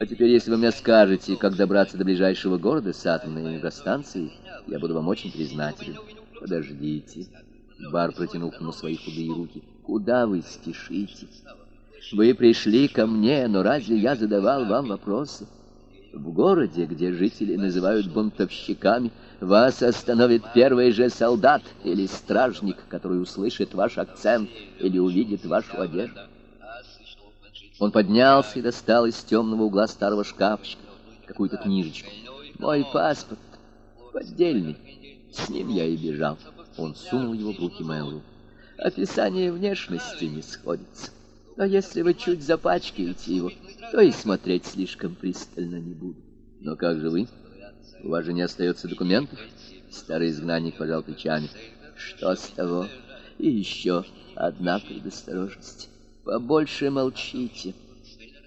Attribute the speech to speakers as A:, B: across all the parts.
A: А теперь, если вы мне скажете, как добраться до ближайшего города с атомной электростанцией, я буду вам очень признателен. Подождите. Бар протянул к нему свои худые руки. Куда вы спешите? Вы пришли ко мне, но разве я задавал вам вопросы? В городе, где жители называют бунтовщиками, вас остановит первый же солдат или стражник, который услышит ваш акцент или увидит вашу одежду. Он поднялся и достал из темного угла старого шкафчика какую-то книжечку. «Мой паспорт поддельный. С ним я и бежал». Он сунул его в руки Мэллу. «Описание внешности не сходится. Но если вы чуть запачкаете его, то и смотреть слишком пристально не буду. Но как же вы? У вас же не остается документов?» Старый изгнанник пожал плечами. «Что с того? И еще одна предосторожность». Побольше молчите.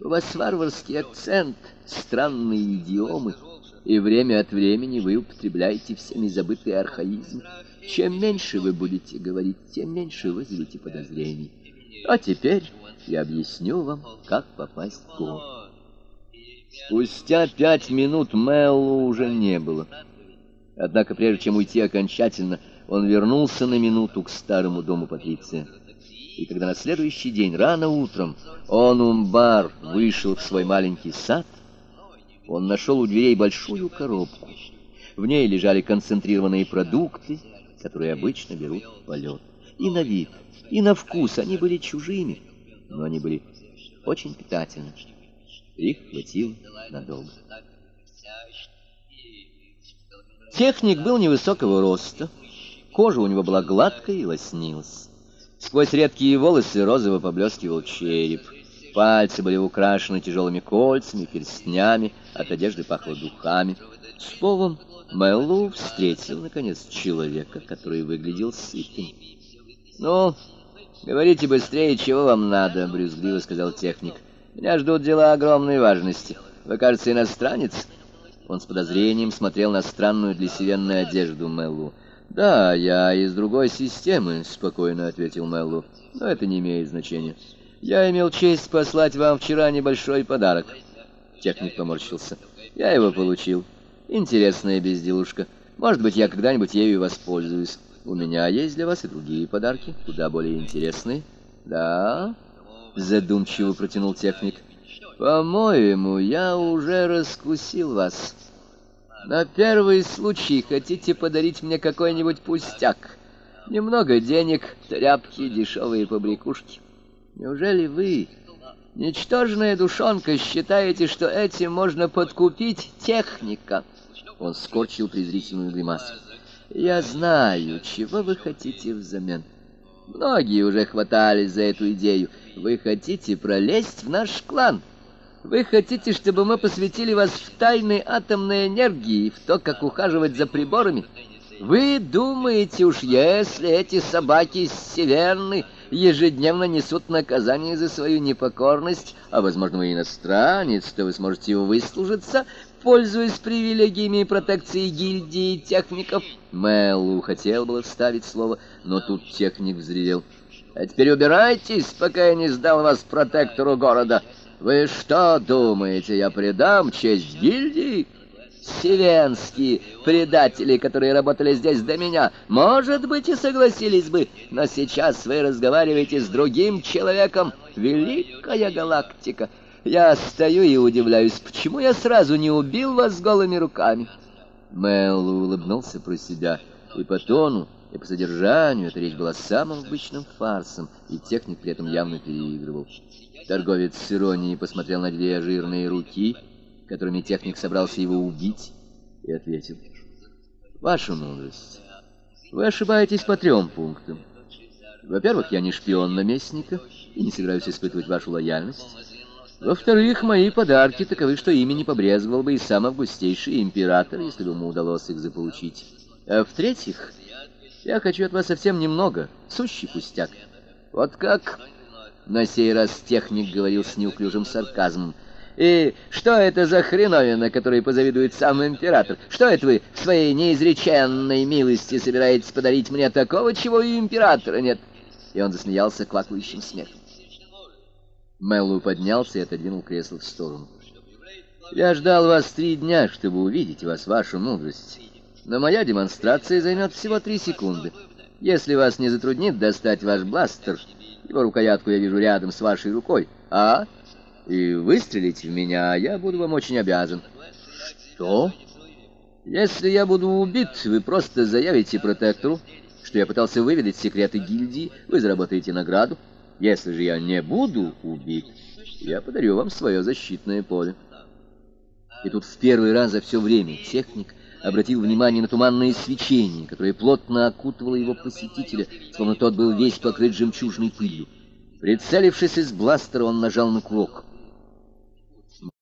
A: У вас варварский акцент, странные идиомы, и время от времени вы употребляете всеми забытые архаизмы. Чем меньше вы будете говорить, тем меньше вызовете подозрений. А теперь я объясню вам, как попасть в город. Спустя пять минут Мэллу уже не было. Однако прежде чем уйти окончательно, он вернулся на минуту к старому дому Патриция. И когда на следующий день, рано утром, он, Умбар, вышел в свой маленький сад, он нашел у дверей большую коробку. В ней лежали концентрированные продукты, которые обычно берут в полет. И на вид, и на вкус они были чужими, но они были очень питательны. Их хватило надолго. Техник был невысокого роста, кожа у него была гладкая и лоснилась. Сквозь редкие волосы розово поблескивал череп. Пальцы были украшены тяжелыми кольцами, перстнями, от одежды пахло духами. С полом Мэллоу встретил, наконец, человека, который выглядел сытым. «Ну, говорите быстрее, чего вам надо», — брюзгливо сказал техник. «Меня ждут дела огромной важности. Вы, кажется, иностранец?» Он с подозрением смотрел на странную для сивенной одежду Мэллоу. «Да, я из другой системы», — спокойно ответил Меллу. «Но это не имеет значения. Я имел честь послать вам вчера небольшой подарок». Техник поморщился. «Я его получил. Интересная безделушка. Может быть, я когда-нибудь ею воспользуюсь. У меня есть для вас и другие подарки, куда более интересные». «Да?» — задумчиво протянул техник. «По-моему, я уже раскусил вас». На первый случай хотите подарить мне какой-нибудь пустяк? Немного денег, тряпки, дешевые побрякушки. Неужели вы, ничтожная душонка, считаете, что этим можно подкупить техника? Он скорчил презрительную гримасу. Я знаю, чего вы хотите взамен. Многие уже хватались за эту идею. Вы хотите пролезть в наш клан. Вы хотите, чтобы мы посвятили вас в тайны атомной энергии, в то, как ухаживать за приборами? Вы думаете уж, если эти собаки с Северны ежедневно несут наказание за свою непокорность, а, возможно, вы иностранец, то вы сможете выслужиться, пользуясь привилегиями и протекцией гильдии техников? Мэллу хотел было вставить слово, но тут техник взревел. А теперь убирайтесь, пока я не сдал вас протектору города. Вы что думаете, я предам честь гильдии? Севенские предатели, которые работали здесь до меня, может быть, и согласились бы, но сейчас вы разговариваете с другим человеком. Великая галактика! Я стою и удивляюсь, почему я сразу не убил вас голыми руками. Мэл улыбнулся про себя, и по тону, и по содержанию эта речь была самым обычным фарсом, и техник при этом явно переигрывал. Торговец с иронией посмотрел на две жирные руки, которыми техник собрался его убить, и ответил. «Ваша мудрость, вы ошибаетесь по трем пунктам. Во-первых, я не шпион наместника и не собираюсь испытывать вашу лояльность. Во-вторых, мои подарки таковы, что ими не побрезговал бы и сам августейший император, если бы ему удалось их заполучить. А в-третьих, я хочу от вас совсем немного, сущий пустяк. Вот как на сей раз техник говорил с неуклюжим сарказмом. «И что это за хреновина, которой позавидует сам император? Что это вы в своей неизреченной милости собираетесь подарить мне такого, чего и императора нет?» И он засмеялся квакающим смехом. Мэллоу поднялся и отодвинул кресло в сторону. Я ждал вас три дня, чтобы увидеть вас, вашу мудрость. Но моя демонстрация займет всего три секунды. Если вас не затруднит достать ваш бластер, его рукоятку я вижу рядом с вашей рукой, а? И выстрелить в меня я буду вам очень обязан. Что? Если я буду убит, вы просто заявите протектору, что я пытался выведать секреты гильдии, вы заработаете награду. Если же я не буду убит, я подарю вам свое защитное поле. И тут в первый раз за все время техник обратил внимание на туманное свечение, которое плотно окутывало его посетителя, словно тот был весь покрыт жемчужной пылью. Прицелившись из бластера, он нажал на курок.